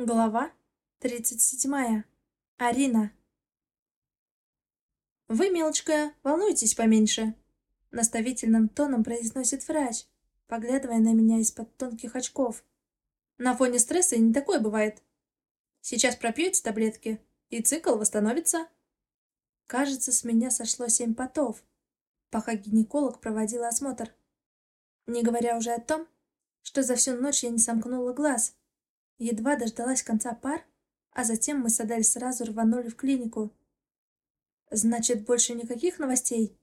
Глава 37. Арина. «Вы, мелочка, волнуйтесь поменьше», — наставительным тоном произносит врач, поглядывая на меня из-под тонких очков. «На фоне стресса не такое бывает. Сейчас пропьете таблетки, и цикл восстановится». Кажется, с меня сошло семь потов, пока гинеколог проводил осмотр. Не говоря уже о том, что за всю ночь я не сомкнула глаз — Едва дождалась конца пар, а затем мы с Адель сразу рванули в клинику. «Значит, больше никаких новостей?»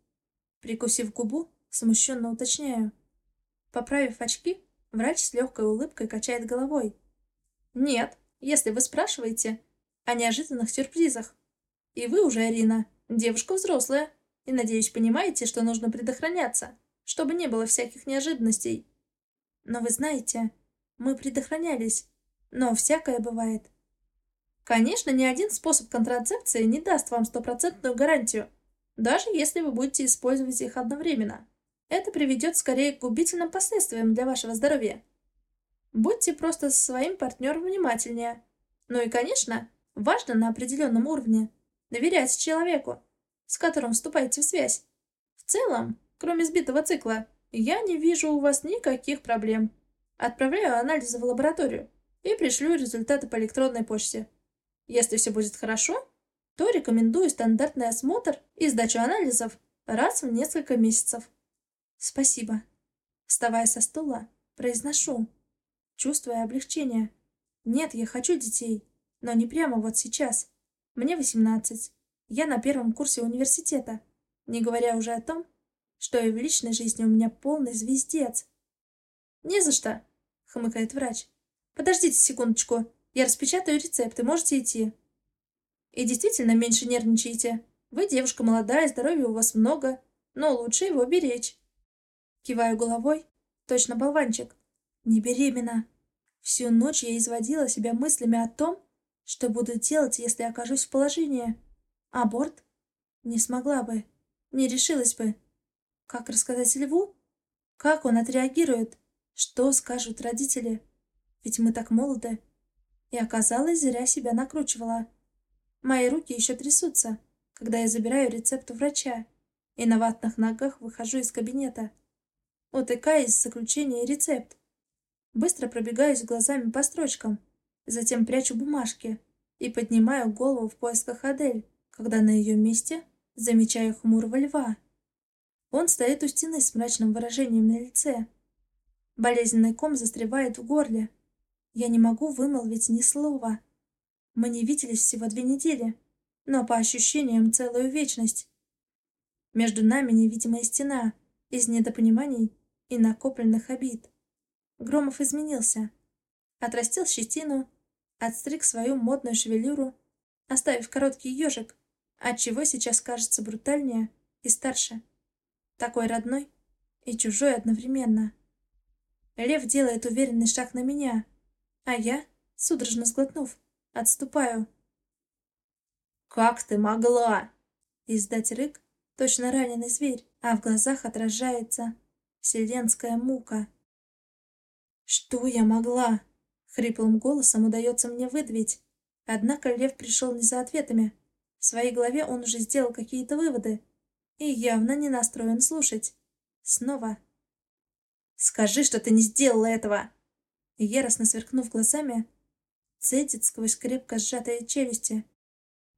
Прикусив губу, смущенно уточняю. Поправив очки, врач с легкой улыбкой качает головой. «Нет, если вы спрашиваете о неожиданных сюрпризах. И вы уже, Арина, девушка взрослая, и, надеюсь, понимаете, что нужно предохраняться, чтобы не было всяких неожиданностей. Но вы знаете, мы предохранялись, но всякое бывает. Конечно, ни один способ контрацепции не даст вам стопроцентную гарантию, даже если вы будете использовать их одновременно. Это приведет скорее к губительным последствиям для вашего здоровья. Будьте просто со своим партнером внимательнее. Ну и, конечно, важно на определенном уровне доверять человеку, с которым вступаете в связь. В целом, кроме сбитого цикла, я не вижу у вас никаких проблем. Отправляю анализы в лабораторию и пришлю результаты по электронной почте. Если все будет хорошо, то рекомендую стандартный осмотр и сдачу анализов раз в несколько месяцев. Спасибо. Вставая со стула, произношу, чувствуя облегчение. Нет, я хочу детей, но не прямо вот сейчас. Мне 18. Я на первом курсе университета, не говоря уже о том, что и в личной жизни у меня полный звездец. «Не за что», — хмыкает врач. Подождите секундочку. Я распечатаю рецепты, можете идти. И действительно меньше нервничайте. Вы девушка молодая, здоровья у вас много, но лучше его беречь. Киваю головой. Точно болванчик. Не беременна. Всю ночь я изводила себя мыслями о том, что буду делать, если окажусь в положении. Аборт? Не смогла бы. Не решилась бы. Как рассказать Льву? Как он отреагирует? Что скажут родители? Ведь мы так молоды. И оказалось, зря себя накручивала. Мои руки еще трясутся, когда я забираю рецепт у врача и на ватных ногах выхожу из кабинета. Утыкаясь в заключение и рецепт. Быстро пробегаюсь глазами по строчкам, затем прячу бумажки и поднимаю голову в поисках Адель, когда на ее месте замечаю хмурого льва. Он стоит у стены с мрачным выражением на лице. Болезненный ком застревает в горле, я не могу вымолвить ни слова. Мы не виделись всего две недели, но по ощущениям целую вечность. Между нами невидимая стена из недопониманий и накопленных обид. Громов изменился. Отрастил щетину, отстриг свою модную шевелюру, оставив короткий ежик, отчего сейчас кажется брутальнее и старше. Такой родной и чужой одновременно. Лев делает уверенный шаг на меня — а я, судорожно сглотнув, отступаю. «Как ты могла?» Издать рык, точно раненый зверь, а в глазах отражается вселенская мука. «Что я могла?» Хриплым голосом удается мне выдавить. Однако лев пришел не за ответами. В своей голове он уже сделал какие-то выводы и явно не настроен слушать. Снова. «Скажи, что ты не сделала этого!» Яростно сверкнув глазами, цедит сквозь крепко сжатые челюсти.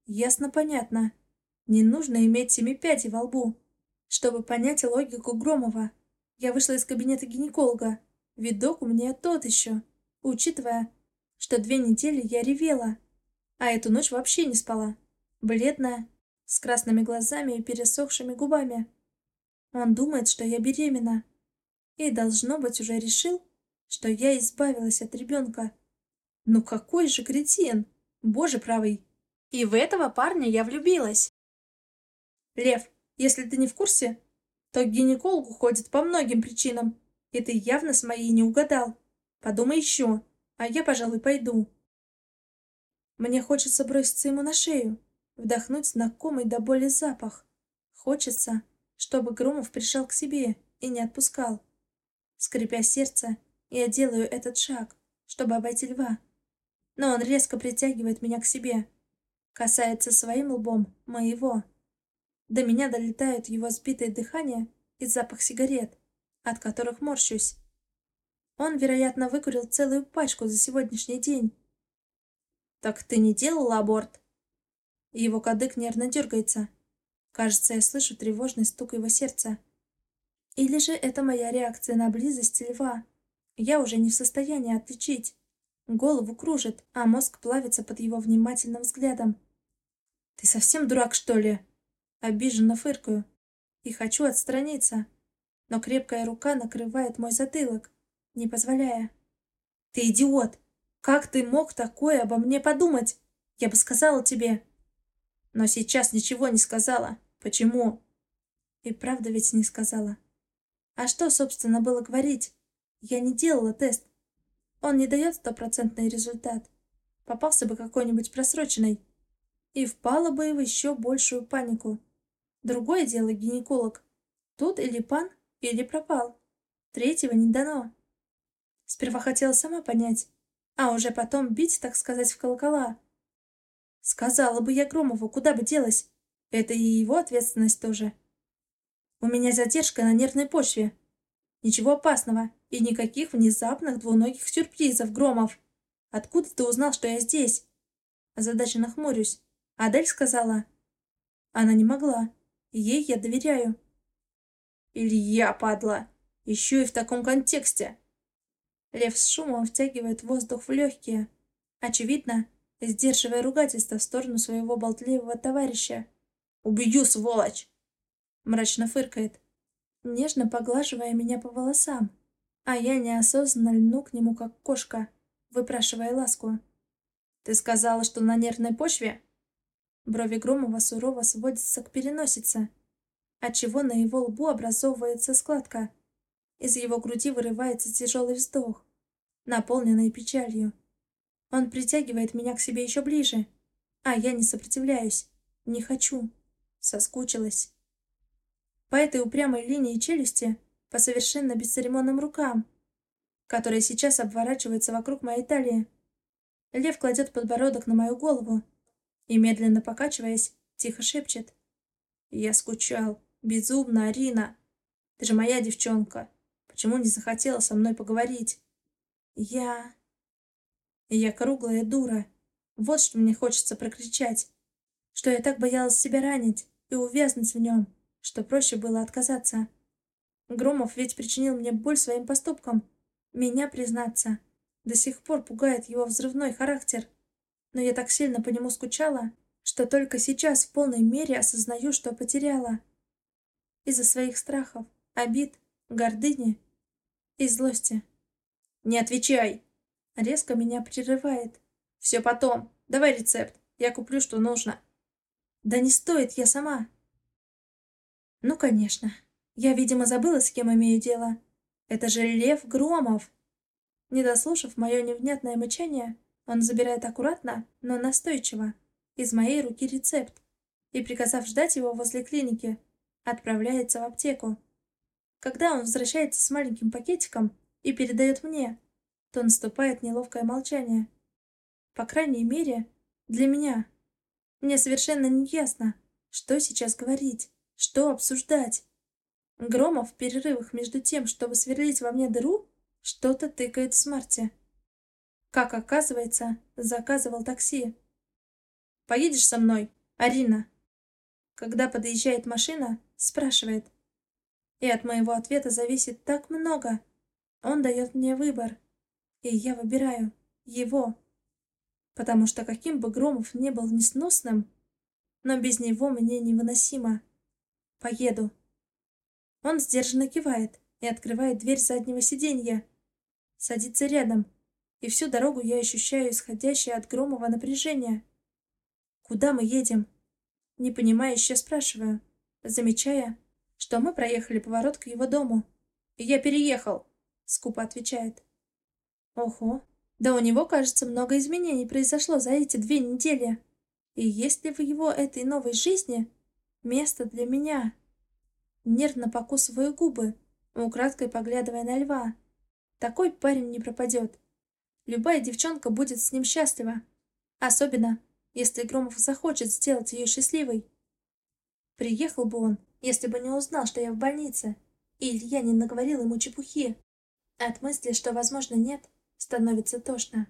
Ясно-понятно. Не нужно иметь семи пядей во лбу, чтобы понять логику Громова. Я вышла из кабинета гинеколога. Видок у меня тот еще, учитывая, что две недели я ревела, а эту ночь вообще не спала. Бледная, с красными глазами и пересохшими губами. Он думает, что я беременна. И, должно быть, уже решил, что я избавилась от ребенка. Ну какой же кретин! Боже правый! И в этого парня я влюбилась. Лев, если ты не в курсе, то к гинекологу ходит по многим причинам, и ты явно с моей не угадал. Подумай еще, а я, пожалуй, пойду. Мне хочется броситься ему на шею, вдохнуть знакомый до боли запах. Хочется, чтобы Громов пришел к себе и не отпускал. Скрипя сердце, я делаю этот шаг, чтобы обойти льва. но он резко притягивает меня к себе. Касается своим лбом моего. До меня долетает его сбитое дыхание и запах сигарет, от которых морщусь. Он, вероятно, выкурил целую пачку за сегодняшний день. «Так ты не делала аборт?» Его кадык нервно дергается. Кажется, я слышу тревожный стук его сердца. Или же это моя реакция на близость льва. Я уже не в состоянии отличить. Голову кружит, а мозг плавится под его внимательным взглядом. «Ты совсем дурак, что ли?» Обиженно фыркаю. И хочу отстраниться. Но крепкая рука накрывает мой затылок, не позволяя. «Ты идиот! Как ты мог такое обо мне подумать? Я бы сказала тебе!» Но сейчас ничего не сказала. Почему? И правда ведь не сказала. А что, собственно, было говорить? Я не делала тест. Он не дает стопроцентный результат. Попался бы какой-нибудь просроченный. И впала бы в еще большую панику. Другое дело гинеколог. Тут или пан, или пропал. Третьего не дано. Сперва хотела сама понять, а уже потом бить, так сказать, в колокола. Сказала бы я Громову, куда бы делась. Это и его ответственность тоже. У меня задержка на нервной почве. Ничего опасного и никаких внезапных двуногих сюрпризов, Громов. Откуда ты узнал, что я здесь? Задача нахмурюсь. Адель сказала. Она не могла. Ей я доверяю. Илья, падла. Еще и в таком контексте. Лев с шумом втягивает воздух в легкие. Очевидно, сдерживая ругательство в сторону своего болтливого товарища. «Убью, сволочь!» Мрачно фыркает, нежно поглаживая меня по волосам, а я неосознанно льну к нему, как кошка, выпрашивая ласку. «Ты сказала, что на нервной почве?» Брови Громова сурово сводятся к переносице, отчего на его лбу образовывается складка. Из его груди вырывается тяжелый вздох, наполненный печалью. Он притягивает меня к себе еще ближе, а я не сопротивляюсь, не хочу, соскучилась. По этой упрямой линии челюсти, по совершенно бесцеремонным рукам, которые сейчас обворачиваются вокруг моей талии. Лев кладет подбородок на мою голову и, медленно покачиваясь, тихо шепчет. «Я скучал. Безумно, Арина. Ты же моя девчонка. Почему не захотела со мной поговорить?» «Я...» Я круглая дура. Вот что мне хочется прокричать. Что я так боялась себя ранить и увязнуть в нем, что проще было отказаться. Громов ведь причинил мне боль своим поступком. Меня, признаться, до сих пор пугает его взрывной характер. Но я так сильно по нему скучала, что только сейчас в полной мере осознаю, что потеряла. Из-за своих страхов, обид, гордыни и злости. «Не отвечай!» Резко меня прерывает. «Все потом. Давай рецепт. Я куплю, что нужно». «Да не стоит, я сама». «Ну, конечно. Я, видимо, забыла, с кем имею дело. Это же Лев Громов». Не дослушав мое невнятное мычание, он забирает аккуратно, но настойчиво, из моей руки рецепт и, приказав ждать его возле клиники, отправляется в аптеку. Когда он возвращается с маленьким пакетиком и передает мне, то наступает неловкое молчание. По крайней мере, для меня. Мне совершенно не ясно, что сейчас говорить, что обсуждать. Громов в перерывах между тем, чтобы сверлить во мне дыру, что-то тыкает в смарте. Как оказывается, заказывал такси. «Поедешь со мной, Арина?» Когда подъезжает машина, спрашивает. И от моего ответа зависит так много. Он дает мне выбор. И я выбираю его. Потому что каким бы Громов не был несносным, но без него мне невыносимо. Поеду. Он сдержанно кивает и открывает дверь заднего сиденья. Садится рядом, и всю дорогу я ощущаю исходящее от Громова напряжение. «Куда мы едем?» Непонимающе спрашиваю, замечая, что мы проехали поворот к его дому. «Я переехал», — скупо отвечает. Ого, да у него, кажется, много изменений произошло за эти две недели. И есть ли в его этой новой жизни место для меня? Нервно покусываю губы, украдкой поглядывая на льва. Такой парень не пропадет. Любая девчонка будет с ним счастлива. Особенно, если Громов захочет сделать ее счастливой. Приехал бы он, если бы не узнал, что я в больнице, и Илья не наговорил ему чепухи. От мысли, что, возможно, нет, становится тошно.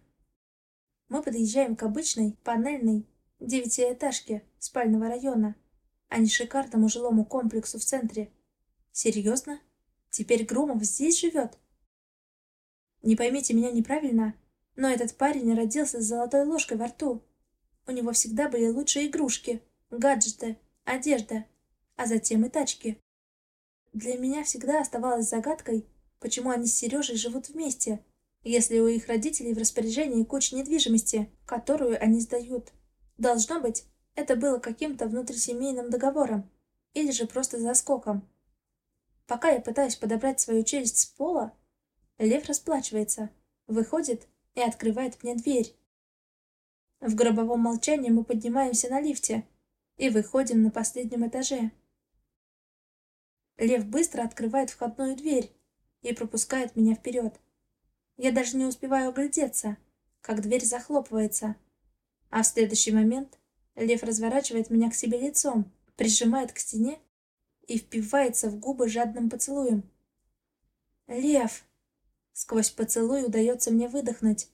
Мы подъезжаем к обычной, панельной, девятиэтажке спального района, а не шикарному жилому комплексу в центре. Серьезно? Теперь Громов здесь живет? Не поймите меня неправильно, но этот парень родился с золотой ложкой во рту. У него всегда были лучшие игрушки, гаджеты, одежда, а затем и тачки. Для меня всегда оставалось загадкой, почему они с Сережей живут вместе, если у их родителей в распоряжении куча недвижимости, которую они сдают. Должно быть, это было каким-то внутрисемейным договором, или же просто заскоком. Пока я пытаюсь подобрать свою челюсть с пола, Лев расплачивается, выходит и открывает мне дверь. В гробовом молчании мы поднимаемся на лифте и выходим на последнем этаже. Лев быстро открывает входную дверь и пропускает меня вперед. Я даже не успеваю оглядеться, как дверь захлопывается. А в следующий момент Лев разворачивает меня к себе лицом, прижимает к стене и впивается в губы жадным поцелуем. «Лев!» Сквозь поцелуй удается мне выдохнуть.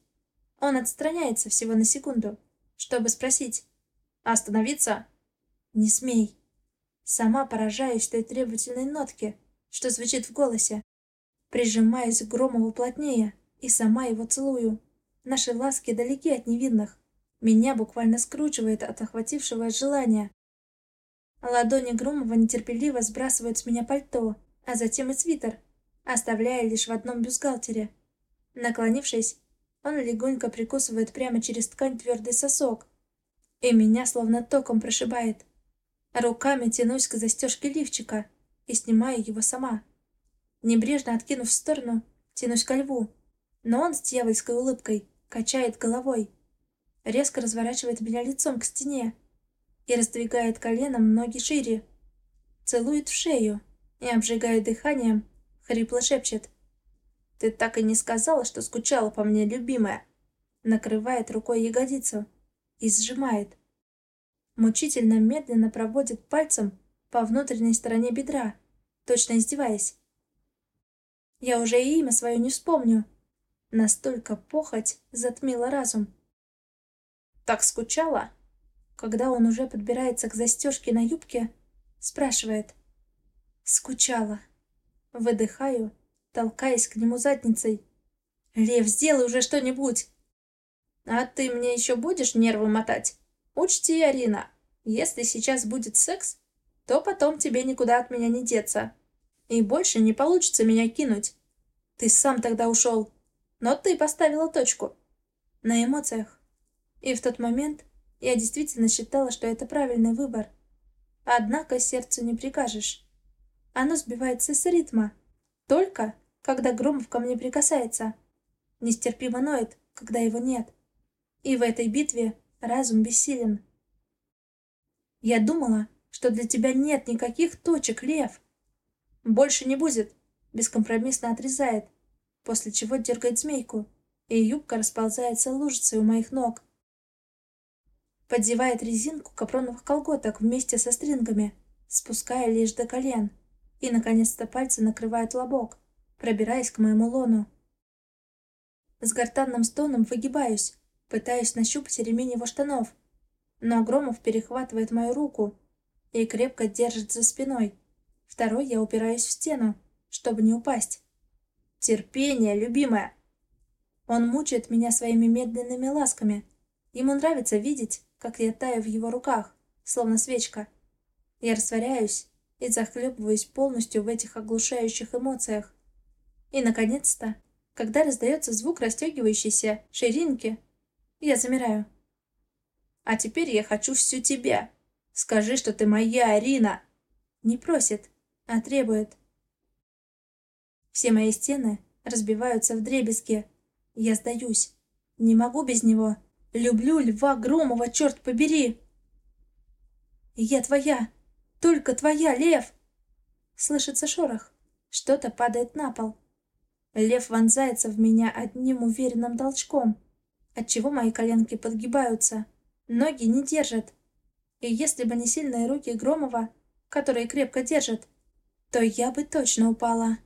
Он отстраняется всего на секунду, чтобы спросить. «Остановиться?» «Не смей!» Сама поражаюсь той требовательной нотке, что звучит в голосе. Прижимаюсь к Громову плотнее и сама его целую. Наши ласки далеки от невинных. Меня буквально скручивает от охватившего желания. Ладони Громова нетерпеливо сбрасывают с меня пальто, а затем и свитер, оставляя лишь в одном бюстгальтере. Наклонившись, он легонько прикусывает прямо через ткань твердый сосок, и меня словно током прошибает. Руками тянусь к застежке лифчика и снимаю его сама. Небрежно откинув в сторону, тянусь ко льву, но он с дьявольской улыбкой качает головой, резко разворачивает меня лицом к стене и раздвигает коленом ноги шире, целует в шею и, обжигая дыханием, Хрипло шепчет. «Ты так и не сказала, что скучала по мне, любимая!» Накрывает рукой ягодицу и сжимает. Мучительно медленно проводит пальцем по внутренней стороне бедра, точно издеваясь. Я уже и имя свое не вспомню. Настолько похоть затмила разум. «Так скучала?» Когда он уже подбирается к застежке на юбке, спрашивает. «Скучала». Выдыхаю, толкаясь к нему задницей. «Лев, сделай уже что-нибудь!» «А ты мне еще будешь нервы мотать? Учти, Арина, если сейчас будет секс, то потом тебе никуда от меня не деться. И больше не получится меня кинуть. Ты сам тогда ушел, но ты поставила точку. На эмоциях. И в тот момент я действительно считала, что это правильный выбор. Однако сердцу не прикажешь. Оно сбивается с ритма. Только, когда Громов ко мне прикасается. Нестерпимо ноет, когда его нет. И в этой битве разум бессилен. Я думала, что для тебя нет никаких точек, Лев. Больше не будет, бескомпромиссно отрезает, после чего дергает змейку, и юбка расползается лужицей у моих ног. Поддевает резинку капроновых колготок вместе со стрингами, спуская лишь до колен и, наконец-то, пальцы накрывают лобок, пробираясь к моему лону. С гортанным стоном выгибаюсь, пытаюсь нащупать ремень его штанов, но Громов перехватывает мою руку и крепко держит за спиной. Второй я упираюсь в стену, чтобы не упасть. Терпение, любимая! Он мучает меня своими медленными ласками. Ему нравится видеть, как я таю в его руках, словно свечка. Я растворяюсь, и захлебываюсь полностью в этих оглушающих эмоциях. И, наконец-то, когда раздается звук расстегивающейся ширинки, я замираю. «А теперь я хочу всю тебя. Скажи, что ты моя, Арина!» Не просит, а требует. Все мои стены разбиваются в дребезги. Я сдаюсь. Не могу без него. Люблю Льва Громова, черт побери! Я твоя, только твоя, лев!» Слышится шорох. Что-то падает на пол. Лев вонзается в меня одним уверенным толчком, отчего мои коленки подгибаются, ноги не держат. И если бы не сильные руки Громова, которые крепко держат, то я бы точно упала.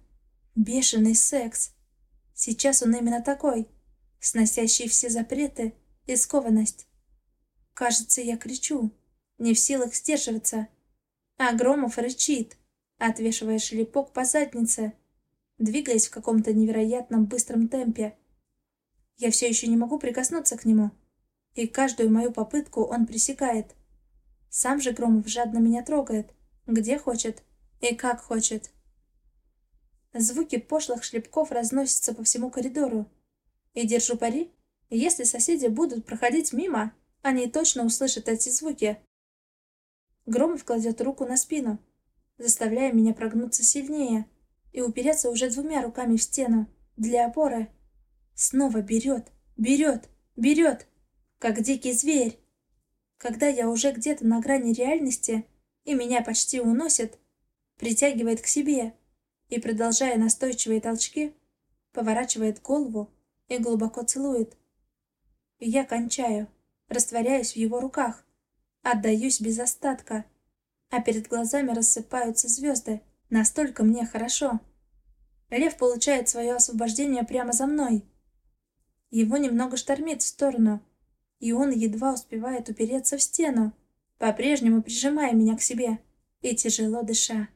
Бешеный секс. Сейчас он именно такой, сносящий все запреты и скованность. Кажется, я кричу, не в силах сдерживаться. А Громов рычит, отвешивая шлепок по заднице, двигаясь в каком-то невероятном быстром темпе. Я все еще не могу прикоснуться к нему, и каждую мою попытку он пресекает. Сам же Громов жадно меня трогает, где хочет и как хочет. Звуки пошлых шлепков разносятся по всему коридору. И держу пари, если соседи будут проходить мимо, они точно услышат эти звуки. Громов кладет руку на спину, заставляя меня прогнуться сильнее и упереться уже двумя руками в стену для опоры. Снова берет, берет, берет, как дикий зверь. Когда я уже где-то на грани реальности и меня почти уносит, притягивает к себе и, продолжая настойчивые толчки, поворачивает голову и глубоко целует. Я кончаю, растворяюсь в его руках, отдаюсь без остатка, а перед глазами рассыпаются звезды, настолько мне хорошо. Лев получает свое освобождение прямо за мной. Его немного штормит в сторону, и он едва успевает упереться в стену, по-прежнему прижимая меня к себе и тяжело дыша.